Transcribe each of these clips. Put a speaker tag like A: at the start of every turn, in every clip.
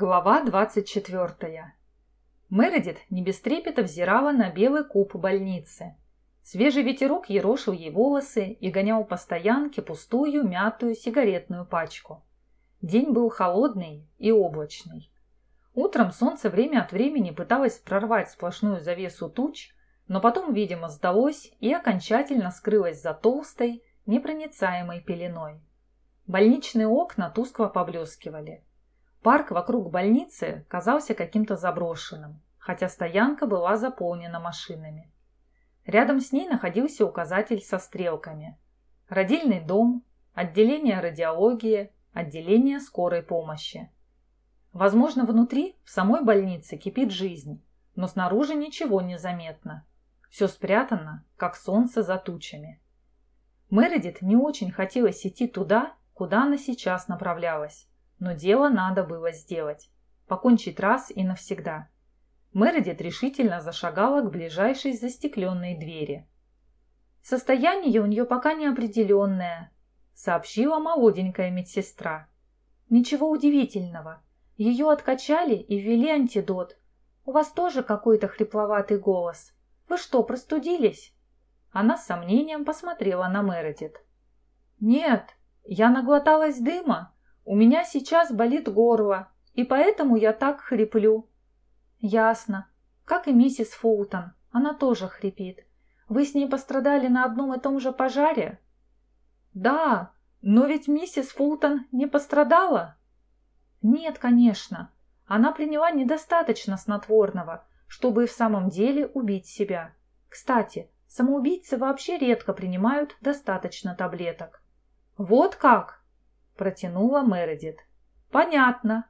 A: Глава 24. Мередит не без трепета взирала на белый куб больницы. Свежий ветерок ерошил ей волосы и гонял по стоянке пустую мятую сигаретную пачку. День был холодный и облачный. Утром солнце время от времени пыталось прорвать сплошную завесу туч, но потом, видимо, сдалось и окончательно скрылось за толстой, непроницаемой пеленой. Больничные окна тускло поблескивали – Парк вокруг больницы казался каким-то заброшенным, хотя стоянка была заполнена машинами. Рядом с ней находился указатель со стрелками. Родильный дом, отделение радиологии, отделение скорой помощи. Возможно, внутри, в самой больнице, кипит жизнь, но снаружи ничего не заметно. Все спрятано, как солнце за тучами. Мередит не очень хотелось идти туда, куда она сейчас направлялась. Но дело надо было сделать. Покончить раз и навсегда. Мередит решительно зашагала к ближайшей застекленной двери. «Состояние у нее пока неопределенное», — сообщила молоденькая медсестра. «Ничего удивительного. Ее откачали и ввели антидот. У вас тоже какой-то хрипловатый голос. Вы что, простудились?» Она с сомнением посмотрела на Мередит. «Нет, я наглоталась дыма у меня сейчас болит горло, и поэтому я так хриплю». «Ясно. Как и миссис Фултон. Она тоже хрипит. Вы с ней пострадали на одном и том же пожаре?» «Да, но ведь миссис Фултон не пострадала?» «Нет, конечно. Она приняла недостаточно снотворного, чтобы в самом деле убить себя. Кстати, самоубийцы вообще редко принимают достаточно таблеток». «Вот как?» Протянула Мередит. «Понятно».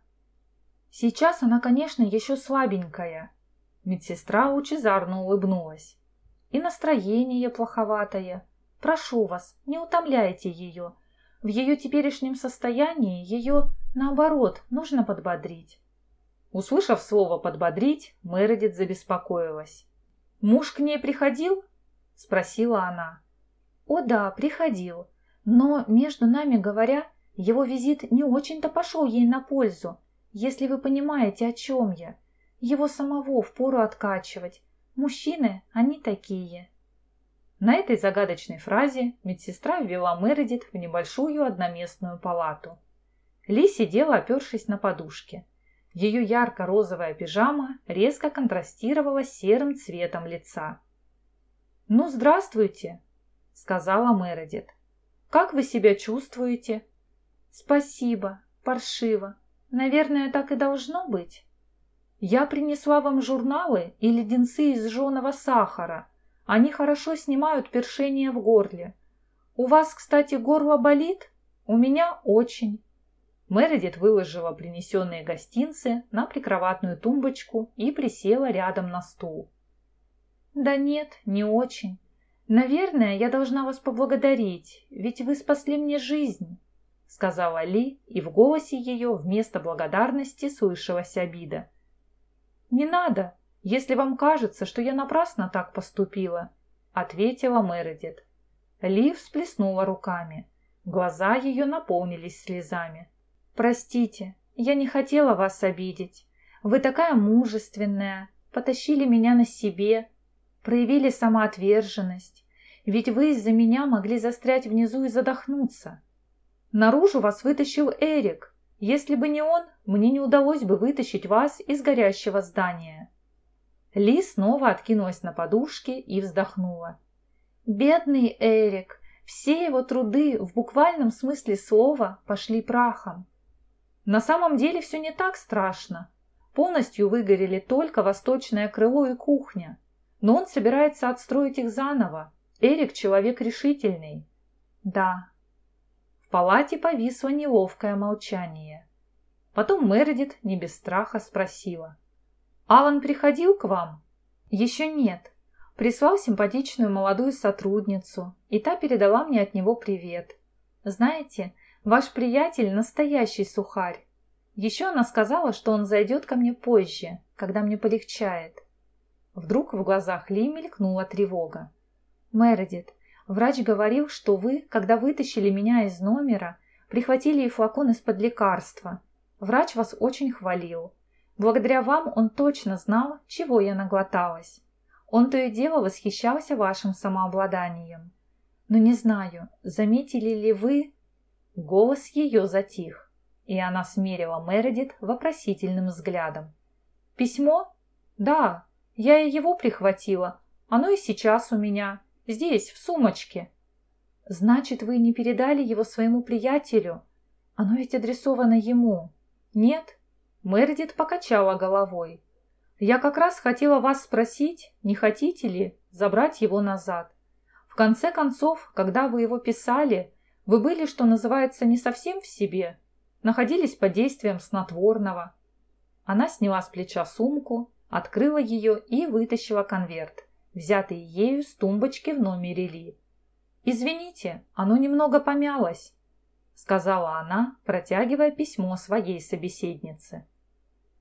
A: «Сейчас она, конечно, еще слабенькая». Медсестра лучезарно улыбнулась. «И настроение плоховатое. Прошу вас, не утомляйте ее. В ее теперешнем состоянии ее, наоборот, нужно подбодрить». Услышав слово «подбодрить», Мередит забеспокоилась. «Муж к ней приходил?» – спросила она. «О да, приходил. Но, между нами говоря, его визит не очень-то пошел ей на пользу, если вы понимаете, о чем я. Его самого впору откачивать. Мужчины, они такие. На этой загадочной фразе медсестра ввела Мередит в небольшую одноместную палату. Ли сидела, опершись на подушке. Ее ярко-розовая пижама резко контрастировала с серым цветом лица. «Ну, здравствуйте», — сказала Мередит. «Как вы себя чувствуете?» «Спасибо, паршиво. Наверное, так и должно быть». «Я принесла вам журналы и леденцы из жженого сахара. Они хорошо снимают першение в горле. У вас, кстати, горло болит? У меня очень». Мередит выложила принесенные гостинцы на прикроватную тумбочку и присела рядом на стул. «Да нет, не очень. Наверное, я должна вас поблагодарить, ведь вы спасли мне жизнь сказала Ли, и в голосе ее вместо благодарности слышалась обида. «Не надо, если вам кажется, что я напрасно так поступила», ответила Мередит. Ли всплеснула руками. Глаза ее наполнились слезами. «Простите, я не хотела вас обидеть. Вы такая мужественная, потащили меня на себе, проявили самоотверженность. Ведь вы из-за меня могли застрять внизу и задохнуться. Наружу вас вытащил Эрик. Если бы не он, мне не удалось бы вытащить вас из горящего здания». Ли снова откинулась на подушке и вздохнула. «Бедный Эрик! Все его труды в буквальном смысле слова пошли прахом. На самом деле все не так страшно. Полностью выгорели только восточное крыло и кухня. Но он собирается отстроить их заново. Эрик человек решительный. Да, в палате повисло неловкое молчание. Потом Мередит не без страха спросила. «Алан приходил к вам?» «Еще нет. Прислал симпатичную молодую сотрудницу, и та передала мне от него привет. Знаете, ваш приятель настоящий сухарь. Еще она сказала, что он зайдет ко мне позже, когда мне полегчает». Вдруг в глазах Ли мелькнула тревога. «Мередит, Врач говорил, что вы, когда вытащили меня из номера, прихватили и флакон из-под лекарства. Врач вас очень хвалил. Благодаря вам он точно знал, чего я наглоталась. Он то и дело восхищался вашим самообладанием. Но не знаю, заметили ли вы... Голос ее затих, и она смерила Мередит вопросительным взглядом. «Письмо? Да, я и его прихватила. Оно и сейчас у меня. Здесь, в сумочке». «Значит, вы не передали его своему приятелю? Оно ведь адресовано ему». «Нет?» Мередит покачала головой. «Я как раз хотела вас спросить, не хотите ли забрать его назад. В конце концов, когда вы его писали, вы были, что называется, не совсем в себе, находились под действием снотворного». Она сняла с плеча сумку, открыла ее и вытащила конверт, взятый ею с тумбочки в номере Ли. «Извините, оно немного помялось сказала она, протягивая письмо своей собеседнице.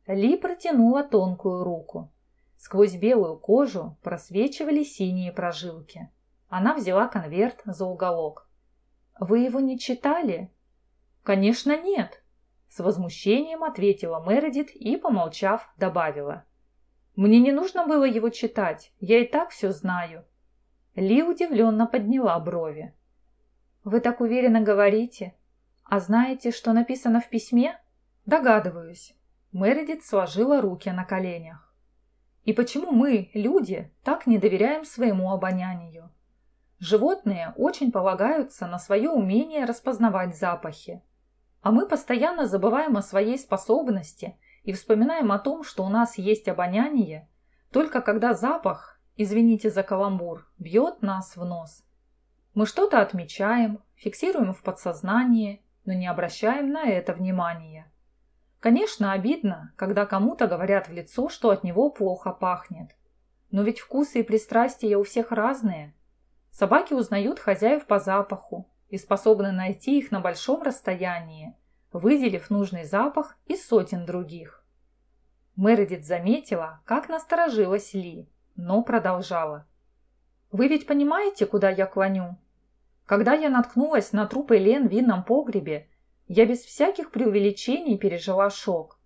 A: Ли протянула тонкую руку. Сквозь белую кожу просвечивали синие прожилки. Она взяла конверт за уголок. «Вы его не читали?» «Конечно, нет», — с возмущением ответила Мередит и, помолчав, добавила. «Мне не нужно было его читать, я и так все знаю». Ли удивленно подняла брови. «Вы так уверенно говорите. «А знаете, что написано в письме?» «Догадываюсь». Мередит сложила руки на коленях. «И почему мы, люди, так не доверяем своему обонянию?» Животные очень полагаются на свое умение распознавать запахи. А мы постоянно забываем о своей способности и вспоминаем о том, что у нас есть обоняние, только когда запах, извините за каламбур, бьет нас в нос. Мы что-то отмечаем, фиксируем в подсознании но не обращаем на это внимания. Конечно, обидно, когда кому-то говорят в лицо, что от него плохо пахнет. Но ведь вкусы и пристрастия у всех разные. Собаки узнают хозяев по запаху и способны найти их на большом расстоянии, выделив нужный запах из сотен других. Мередит заметила, как насторожилась Ли, но продолжала. «Вы ведь понимаете, куда я клоню? Когда я наткнулась на труп Элен в винном погребе, я без всяких преувеличений пережила шок.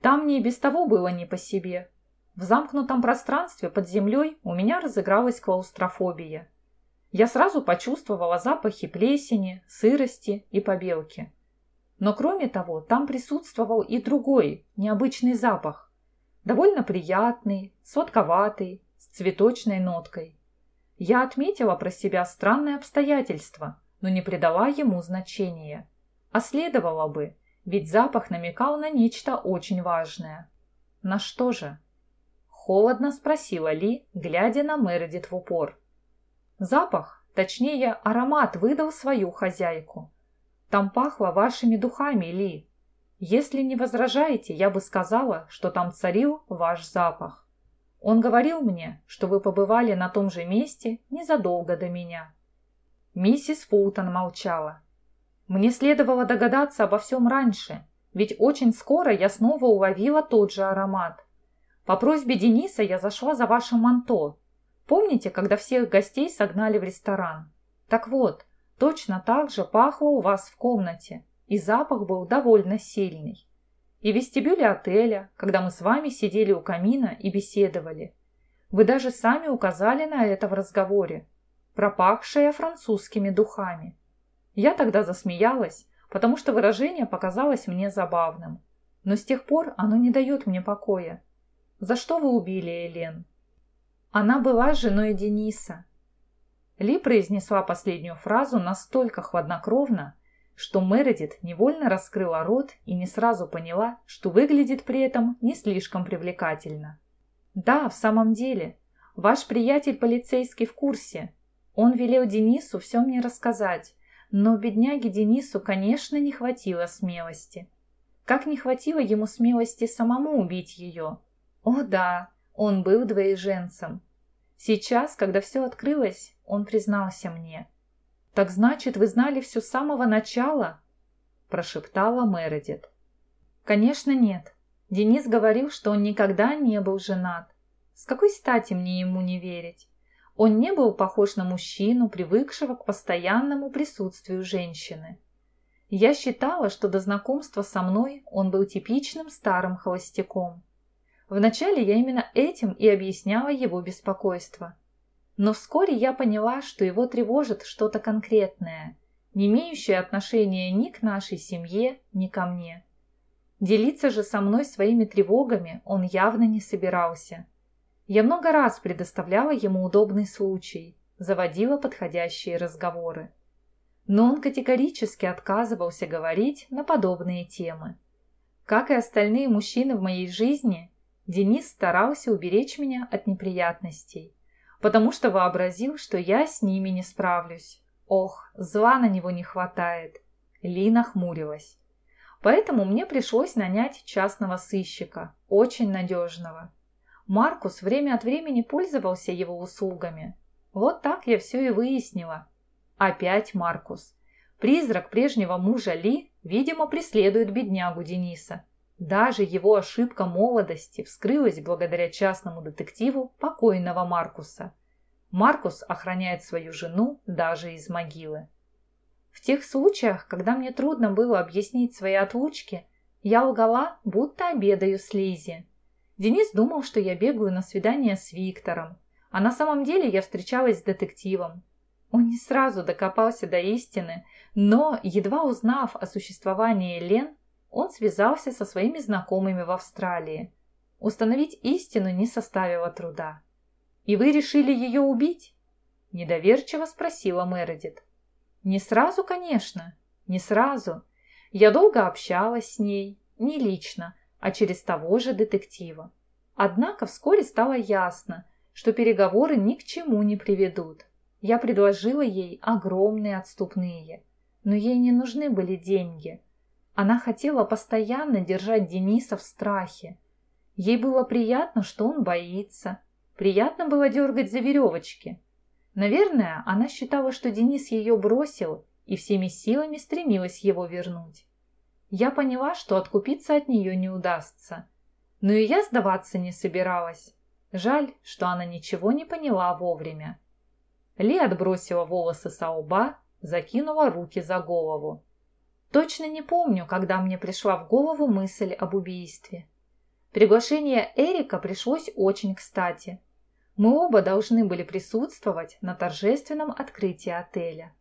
A: Там мне и без того было не по себе. В замкнутом пространстве под землей у меня разыгралась клаустрофобия. Я сразу почувствовала запахи плесени, сырости и побелки. Но кроме того, там присутствовал и другой, необычный запах. Довольно приятный, сладковатый, с цветочной ноткой. Я отметила про себя странное обстоятельство, но не придала ему значения. А следовало бы, ведь запах намекал на нечто очень важное. На что же? Холодно спросила Ли, глядя на Мередит в упор. Запах, точнее аромат, выдал свою хозяйку. Там пахло вашими духами, Ли. Если не возражаете, я бы сказала, что там царил ваш запах. Он говорил мне, что вы побывали на том же месте незадолго до меня». Миссис Фултон молчала. «Мне следовало догадаться обо всем раньше, ведь очень скоро я снова уловила тот же аромат. По просьбе Дениса я зашла за вашим манто. Помните, когда всех гостей согнали в ресторан? Так вот, точно так же пахло у вас в комнате, и запах был довольно сильный и в вестибюле отеля, когда мы с вами сидели у камина и беседовали. Вы даже сами указали на это в разговоре, пропахшее французскими духами. Я тогда засмеялась, потому что выражение показалось мне забавным. Но с тех пор оно не дает мне покоя. За что вы убили Элен? Она была женой Дениса. Ли произнесла последнюю фразу настолько хладнокровно, что Мередит невольно раскрыла рот и не сразу поняла, что выглядит при этом не слишком привлекательно. «Да, в самом деле. Ваш приятель полицейский в курсе. Он велел Денису все мне рассказать, но бедняге Денису, конечно, не хватило смелости. Как не хватило ему смелости самому убить ее? О да, он был двоеженцем. Сейчас, когда все открылось, он признался мне – «Так значит, вы знали все с самого начала?» – прошептала Мередит. «Конечно нет. Денис говорил, что он никогда не был женат. С какой стати мне ему не верить? Он не был похож на мужчину, привыкшего к постоянному присутствию женщины. Я считала, что до знакомства со мной он был типичным старым холостяком. Вначале я именно этим и объясняла его беспокойство. Но вскоре я поняла, что его тревожит что-то конкретное, не имеющее отношения ни к нашей семье, ни ко мне. Делиться же со мной своими тревогами он явно не собирался. Я много раз предоставляла ему удобный случай, заводила подходящие разговоры. Но он категорически отказывался говорить на подобные темы. Как и остальные мужчины в моей жизни, Денис старался уберечь меня от неприятностей, потому что вообразил, что я с ними не справлюсь. Ох, зла на него не хватает. Лина хмурилась. Поэтому мне пришлось нанять частного сыщика, очень надежного. Маркус время от времени пользовался его услугами. Вот так я все и выяснила. Опять Маркус. Призрак прежнего мужа Ли, видимо, преследует беднягу Дениса. Даже его ошибка молодости вскрылась благодаря частному детективу покойного Маркуса. Маркус охраняет свою жену даже из могилы. В тех случаях, когда мне трудно было объяснить свои отлучки, я лгала, будто обедаю с Лизи. Денис думал, что я бегаю на свидание с Виктором, а на самом деле я встречалась с детективом. Он не сразу докопался до истины, но, едва узнав о существовании Лен, он связался со своими знакомыми в Австралии. Установить истину не составило труда. «И вы решили ее убить?» – недоверчиво спросила Мередит. «Не сразу, конечно, не сразу. Я долго общалась с ней, не лично, а через того же детектива. Однако вскоре стало ясно, что переговоры ни к чему не приведут. Я предложила ей огромные отступные, но ей не нужны были деньги – она хотела постоянно держать Дениса в страхе. Ей было приятно, что он боится. Приятно было дергать за веревочки. Наверное, она считала, что Денис ее бросил и всеми силами стремилась его вернуть. Я поняла, что откупиться от нее не удастся. Но и я сдаваться не собиралась. Жаль, что она ничего не поняла вовремя. Ли отбросила волосы со лба, закинула руки за голову. Точно не помню, когда мне пришла в голову мысль об убийстве. Приглашение Эрика пришлось очень кстати. Мы оба должны были присутствовать на торжественном открытии отеля.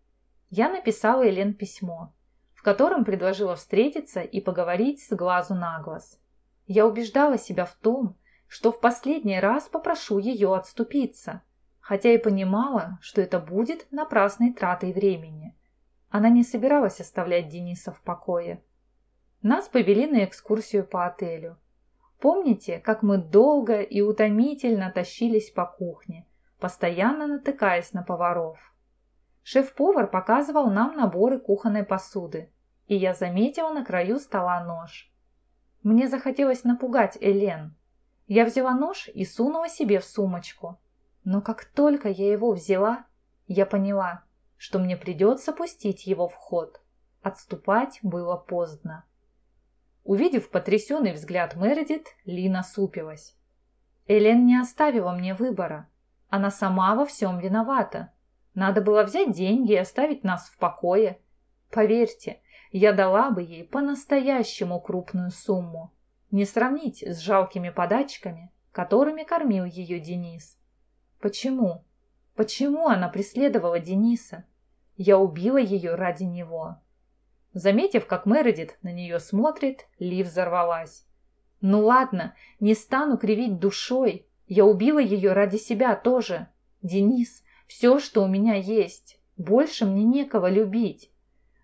A: Я написала Элен письмо, в котором предложила встретиться и поговорить с глазу на глаз. Я убеждала себя в том, что в последний раз попрошу ее отступиться, хотя и понимала, что это будет напрасной тратой времени. Она не собиралась оставлять Дениса в покое. Нас повели на экскурсию по отелю. Помните, как мы долго и утомительно тащились по кухне, постоянно натыкаясь на поваров? Шеф-повар показывал нам наборы кухонной посуды, и я заметила на краю стола нож. Мне захотелось напугать Элен. Я взяла нож и сунула себе в сумочку. Но как только я его взяла, я поняла, что мне придется пустить его в ход. Отступать было поздно. Увидев потрясенный взгляд Мередит, Лина супилась. Элен не оставила мне выбора. Она сама во всем виновата. Надо было взять деньги и оставить нас в покое. Поверьте, я дала бы ей по-настоящему крупную сумму. Не сравнить с жалкими подачками, которыми кормил ее Денис. Почему? Почему она преследовала Дениса? Я убила ее ради него. Заметив, как Мередит на нее смотрит, Ли взорвалась. «Ну ладно, не стану кривить душой. Я убила ее ради себя тоже. Денис, все, что у меня есть. Больше мне некого любить.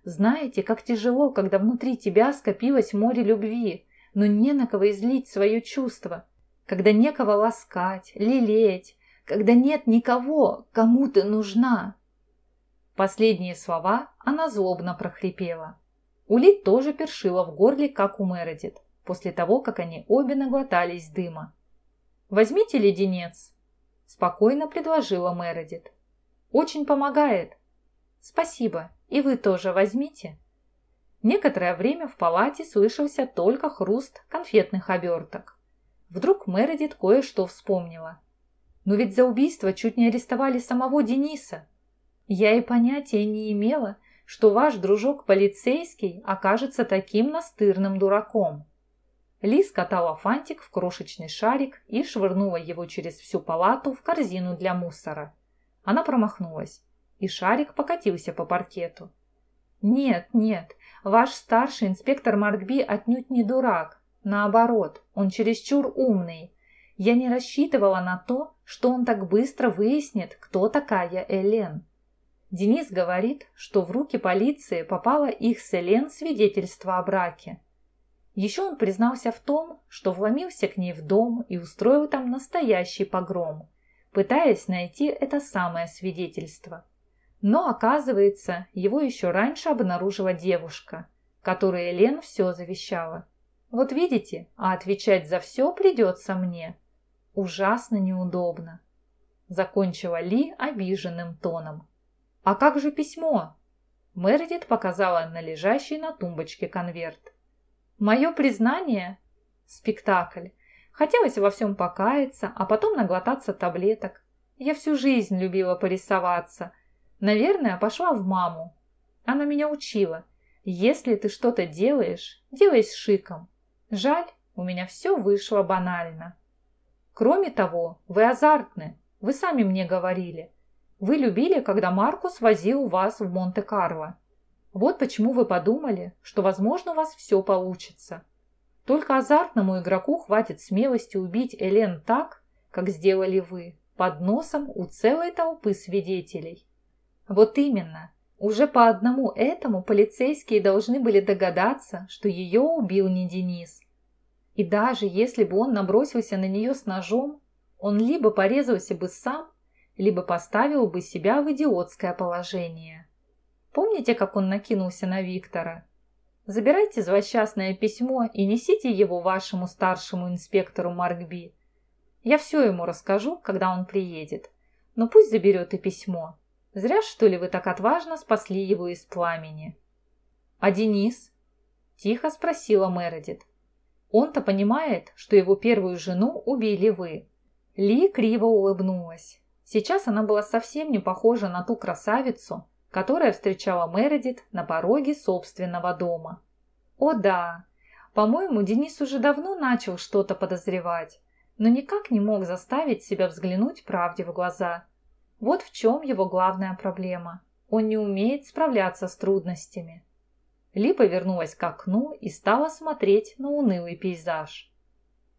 A: Знаете, как тяжело, когда внутри тебя скопилось море любви, но не на кого излить свое чувство, когда некого ласкать, лелеять, когда нет никого, кому ты нужна. Последние слова она злобно прохрипела. Улит тоже першила в горле, как у Мередит, после того, как они обе наглотались дыма. «Возьмите леденец», – спокойно предложила Мередит. «Очень помогает». «Спасибо, и вы тоже возьмите». Некоторое время в палате слышался только хруст конфетных оберток. Вдруг Мередит кое-что вспомнила. Но ведь за убийство чуть не арестовали самого Дениса. Я и понятия не имела, что ваш дружок-полицейский окажется таким настырным дураком. Ли скатала фантик в крошечный шарик и швырнула его через всю палату в корзину для мусора. Она промахнулась, и шарик покатился по паркету. «Нет, нет, ваш старший инспектор Маркби отнюдь не дурак. Наоборот, он чересчур умный. Я не рассчитывала на то, что он так быстро выяснит, кто такая Элен. Денис говорит, что в руки полиции попало их с Элен свидетельство о браке. Еще он признался в том, что вломился к ней в дом и устроил там настоящий погром, пытаясь найти это самое свидетельство. Но, оказывается, его еще раньше обнаружила девушка, которой Элен все завещала. Вот видите, а отвечать за все придется мне. Ужасно неудобно. Закончила Ли обиженным тоном. «А как же письмо?» Мередит показала на лежащий на тумбочке конверт. «Мое признание?» «Спектакль. Хотелось во всем покаяться, а потом наглотаться таблеток. Я всю жизнь любила порисоваться. Наверное, пошла в маму. Она меня учила. Если ты что-то делаешь, делай с шиком. Жаль, у меня все вышло банально. Кроме того, вы азартны. Вы сами мне говорили. Вы любили, когда Маркус возил вас в Монте-Карло. Вот почему вы подумали, что, возможно, у вас все получится. Только азартному игроку хватит смелости убить Элен так, как сделали вы, под носом у целой толпы свидетелей. Вот именно. Уже по одному этому полицейские должны были догадаться, что ее убил не Денис. И даже если бы он набросился на нее с ножом, он либо порезался бы сам, либо поставил бы себя в идиотское положение. Помните, как он накинулся на Виктора? Забирайте злосчастное письмо и несите его вашему старшему инспектору Маркби. Я все ему расскажу, когда он приедет. Но пусть заберет и письмо. Зря, что ли, вы так отважно спасли его из пламени. А Денис? Тихо спросила Мередит. Он-то понимает, что его первую жену убили вы. Ли криво улыбнулась. Сейчас она была совсем не похожа на ту красавицу, которая встречала Мередит на пороге собственного дома. О да, по-моему, Денис уже давно начал что-то подозревать, но никак не мог заставить себя взглянуть правде в глаза. Вот в чем его главная проблема. Он не умеет справляться с трудностями. Ли повернулась к окну и стала смотреть на унылый пейзаж.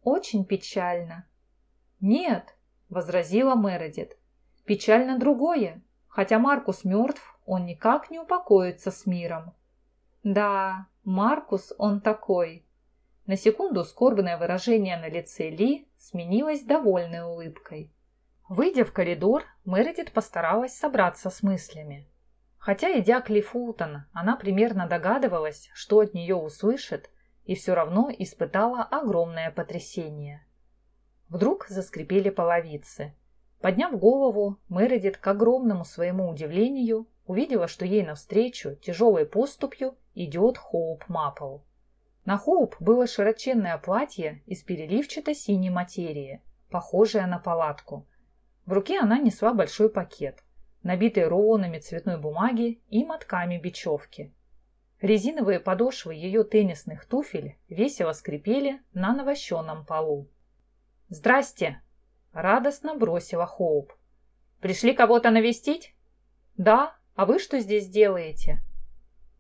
A: Очень печально. «Нет», — возразила Мередит. «Печально другое. Хотя Маркус мертв, он никак не упокоится с миром». «Да, Маркус он такой». На секунду скорбное выражение на лице Ли сменилось довольной улыбкой. Выйдя в коридор, Мередит постаралась собраться с мыслями. Хотя, идя к Ли Фултон, она примерно догадывалась, что от нее услышит, и все равно испытала огромное потрясение. Вдруг заскрипели половицы. Подняв голову, Мередит, к огромному своему удивлению, увидела, что ей навстречу тяжелой поступью идет Хоуп Маппл. На Хоуп было широченное платье из переливчатой синей материи, похожее на палатку. В руке она несла большой пакет, набитый рулонами цветной бумаги и мотками бечевки. Резиновые подошвы ее теннисных туфель весело скрипели на навощенном полу. «Здрасте!» – радостно бросила Хоуп. «Пришли кого-то навестить?» «Да, а вы что здесь делаете?»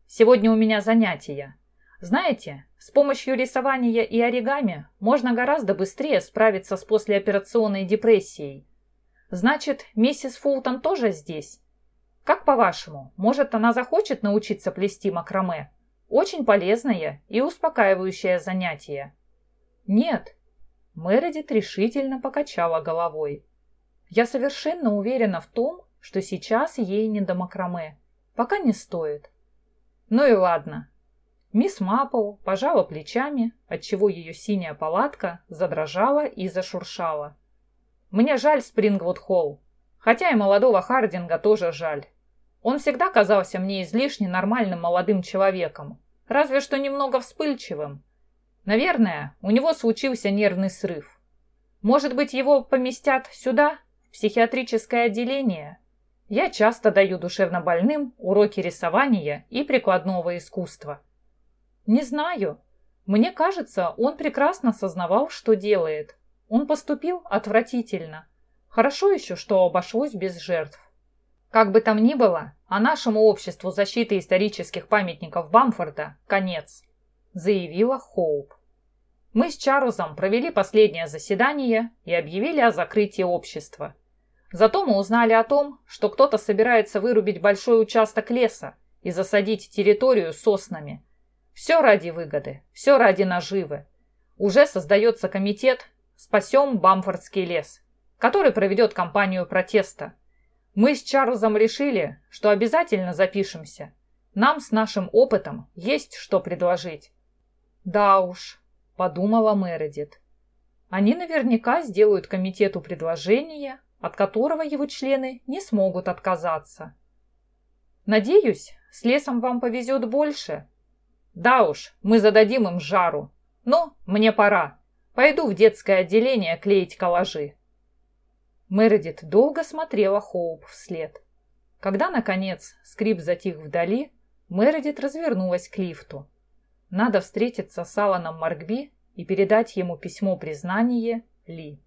A: «Сегодня у меня занятия. Знаете, с помощью рисования и оригами можно гораздо быстрее справиться с послеоперационной депрессией. Значит, миссис Фултон тоже здесь? Как по-вашему, может, она захочет научиться плести макраме? Очень полезное и успокаивающее занятие». «Нет», Мередит решительно покачала головой. «Я совершенно уверена в том, что сейчас ей не до макраме. Пока не стоит». «Ну и ладно». Мисс Маппл пожала плечами, отчего ее синяя палатка задрожала и зашуршала. «Мне жаль Спрингвуд-Холл, хотя и молодого Хардинга тоже жаль. Он всегда казался мне излишне нормальным молодым человеком, разве что немного вспыльчивым, Наверное, у него случился нервный срыв. Может быть, его поместят сюда, в психиатрическое отделение? Я часто даю душевнобольным уроки рисования и прикладного искусства. Не знаю. Мне кажется, он прекрасно сознавал, что делает. Он поступил отвратительно. Хорошо еще, что обошлось без жертв. Как бы там ни было, а нашему обществу защиты исторических памятников Бамфорда конец, заявила Хоуп. Мы с Чарльзом провели последнее заседание и объявили о закрытии общества. Зато мы узнали о том, что кто-то собирается вырубить большой участок леса и засадить территорию соснами. Все ради выгоды, все ради наживы. Уже создается комитет «Спасем Бамфордский лес», который проведет кампанию протеста. Мы с Чарльзом решили, что обязательно запишемся. Нам с нашим опытом есть что предложить. Да уж, подумала Мередит. Они наверняка сделают комитету предложение, от которого его члены не смогут отказаться. Надеюсь, с лесом вам повезет больше. Да уж, мы зададим им жару. Но мне пора. Пойду в детское отделение клеить коллажи. Мередит долго смотрела Хоуп вслед. Когда, наконец, скрип затих вдали, Мередит развернулась к лифту. Надо встретиться с Аланом Маркби и передать ему письмо признания Ли.